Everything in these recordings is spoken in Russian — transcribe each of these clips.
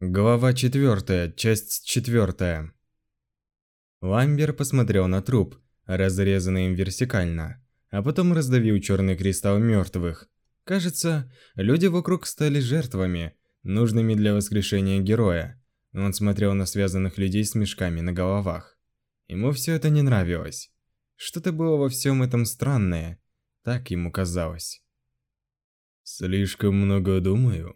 Глава 4, часть 4. Ламбер посмотрел на труп, разрезанный им вертикально, а потом раздавил черный кристалл мертвых. Кажется, люди вокруг стали жертвами, нужными для воскрешения героя. Он смотрел на связанных людей с мешками на головах. Ему все это не нравилось. Что-то было во всем этом странное, так ему казалось. «Слишком много думаю»,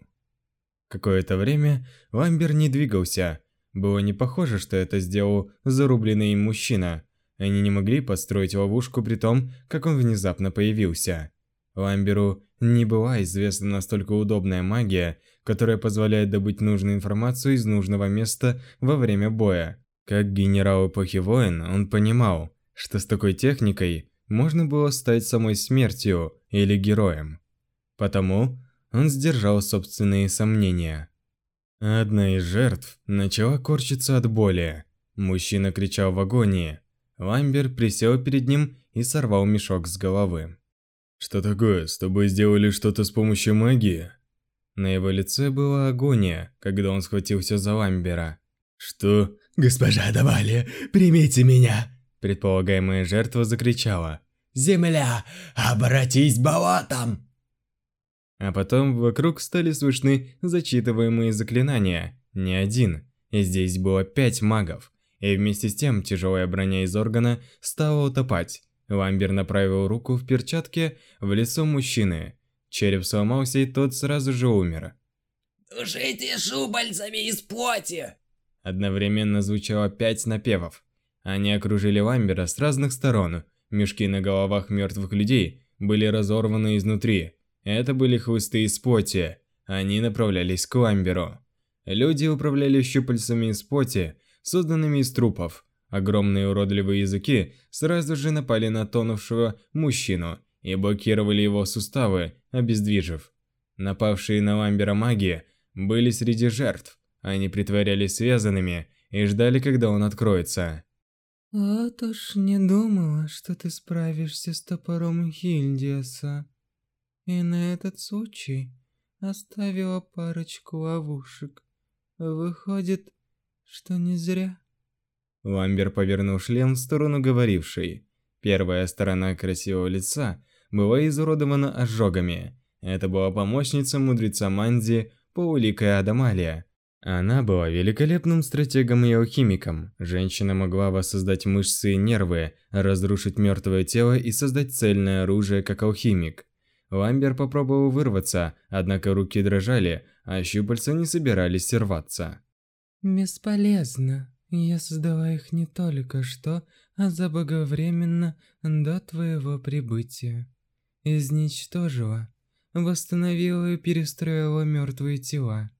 Какое-то время Ламбер не двигался. Было не похоже, что это сделал зарубленный им мужчина. Они не могли построить ловушку при том, как он внезапно появился. Ламберу не была известна настолько удобная магия, которая позволяет добыть нужную информацию из нужного места во время боя. Как генерал эпохи войн, он понимал, что с такой техникой можно было стать самой смертью или героем. Потому он сдержал собственные сомнения. Одна из жертв начала корчиться от боли. Мужчина кричал в агонии. Ламбер присел перед ним и сорвал мешок с головы. «Что такое? С тобой сделали что-то с помощью магии?» На его лице была агония, когда он схватился за Ламбера. «Что?» «Госпожа Давали, примите меня!» Предполагаемая жертва закричала. «Земля, обратись болотом!» А потом вокруг стали слышны зачитываемые заклинания. Не один. И здесь было пять магов. И вместе с тем тяжелая броня из органа стала утопать. Ламбер направил руку в перчатке в лицо мужчины. Череп сломался, и тот сразу же умер. «Душите шубальцами из плоти!» Одновременно звучало пять напевов. Они окружили Ламбера с разных сторон. Мешки на головах мертвых людей были разорваны изнутри. Это были хвосты из поти. Они направлялись к Ламберу. Люди управляли щупальцами из поти, созданными из трупов. Огромные уродливые языки сразу же напали на тонувшего мужчину и блокировали его суставы, обездвижив. Напавшие на Ламбера маги были среди жертв. Они притворялись связанными и ждали, когда он откроется. «Вот уж не думала, что ты справишься с топором Хильдиаса», и на этот случай оставила парочку ловушек. Выходит, что не зря. Ламбер повернул шлем в сторону говорившей. Первая сторона красивого лица была изуродована ожогами. Это была помощница мудреца Манди Паулика Адамалия. Она была великолепным стратегом и алхимиком. Женщина могла воссоздать мышцы и нервы, разрушить мертвое тело и создать цельное оружие как алхимик. Ламбер попробовал вырваться, однако руки дрожали, а щупальца не собирались сорваться. «Бесполезно. Я создала их не только что, а заблаговременно до твоего прибытия. Изничтожила, восстановила и перестроила мертвые тела.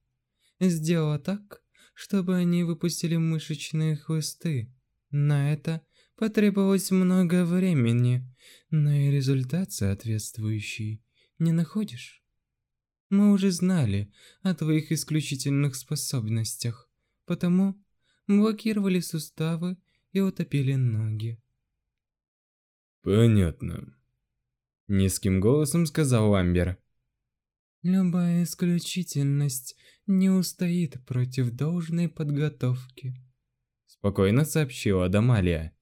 Сделала так, чтобы они выпустили мышечные хвосты. На это потребовалось много времени, но и результат соответствующий не находишь? Мы уже знали о твоих исключительных способностях, потому блокировали суставы и утопили ноги. Понятно. Низким голосом сказал Амбер. Любая исключительность не устоит против должной подготовки. Спокойно сообщила Дамалия.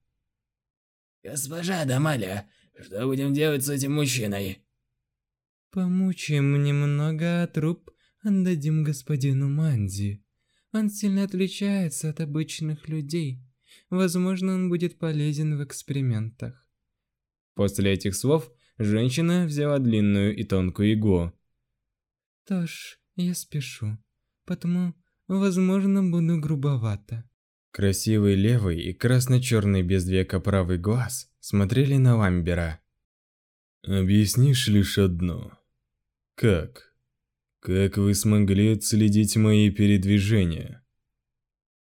Госпожа Дамалия, что будем делать с этим мужчиной? Помучаем немного, а труп отдадим господину Манзи. Он сильно отличается от обычных людей. Возможно, он будет полезен в экспериментах. После этих слов женщина взяла длинную и тонкую иглу. Что ж, я спешу, потому, возможно, буду грубовато. Красивый левый и красно-черный без века правый глаз смотрели на Ламбера. «Объяснишь лишь одно?» Как? Как вы смогли отследить мои передвижения?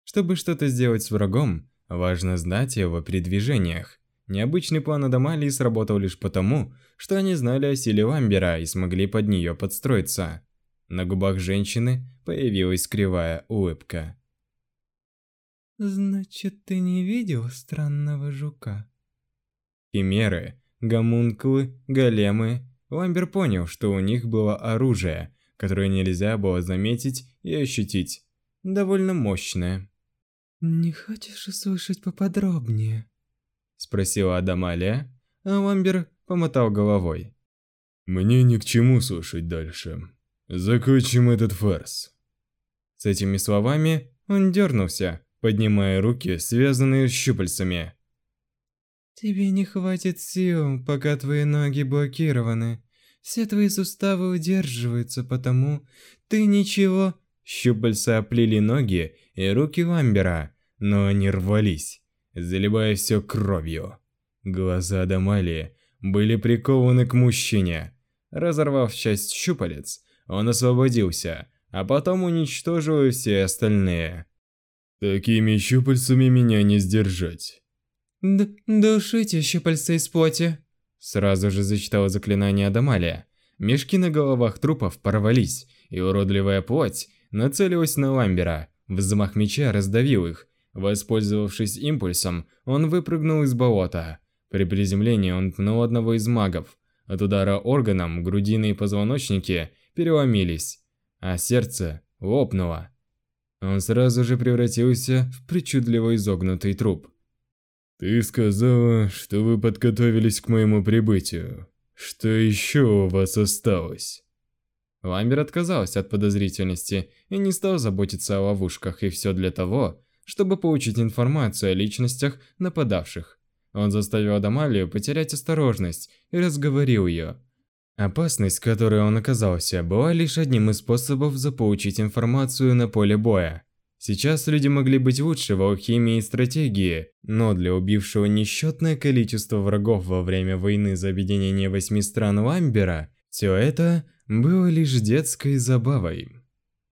Чтобы что-то сделать с врагом, важно знать о его передвижениях. Необычный план Адамалии сработал лишь потому, что они знали о силе Ламбера и смогли под нее подстроиться. На губах женщины появилась кривая улыбка. «Значит, ты не видел странного жука?» Химеры, гомункулы, големы Ламбер понял, что у них было оружие, которое нельзя было заметить и ощутить. довольно мощное. «Не хочешь услышать поподробнее?» Спросила Адамалия, а Ламбер помотал головой. «Мне ни к чему слушать дальше. Закончим этот фарс». С этими словами он дернулся, поднимая руки, связанные щупальцами. «Тебе не хватит сил, пока твои ноги блокированы. Все твои суставы удерживаются, потому ты ничего...» Щупальца оплели ноги и руки Ламбера, но они рвались, заливая все кровью. Глаза Адамалии были прикованы к мужчине. Разорвав часть щупалец, он освободился, а потом уничтожил все остальные. Такими щупальцами меня не сдержать. Д «Душите щупальца из плоти!» Сразу же зачитала заклинание Адамалия. Мешки на головах трупов порвались, и уродливая плоть нацелилась на Ламбера. Взмах меча раздавил их. Воспользовавшись импульсом, он выпрыгнул из болота. При приземлении он пнул одного из магов. От удара органом грудины и позвоночники переломились, а сердце лопнуло. Он сразу же превратился в причудливо изогнутый труп. «Ты сказала, что вы подготовились к моему прибытию. Что еще у вас осталось?» Ламбер отказался от подозрительности и не стал заботиться о ловушках, и все для того, чтобы получить информацию о личностях нападавших. Он заставил Адамалию потерять осторожность и разговорил ее. Опасность, которой он оказался, была лишь одним из способов заполучить информацию на поле боя. Сейчас люди могли быть лучше в алхимии и стратегии, но для убившего несчетное количество врагов во время войны за объединение восьми стран Ламбера, все это было лишь детской забавой.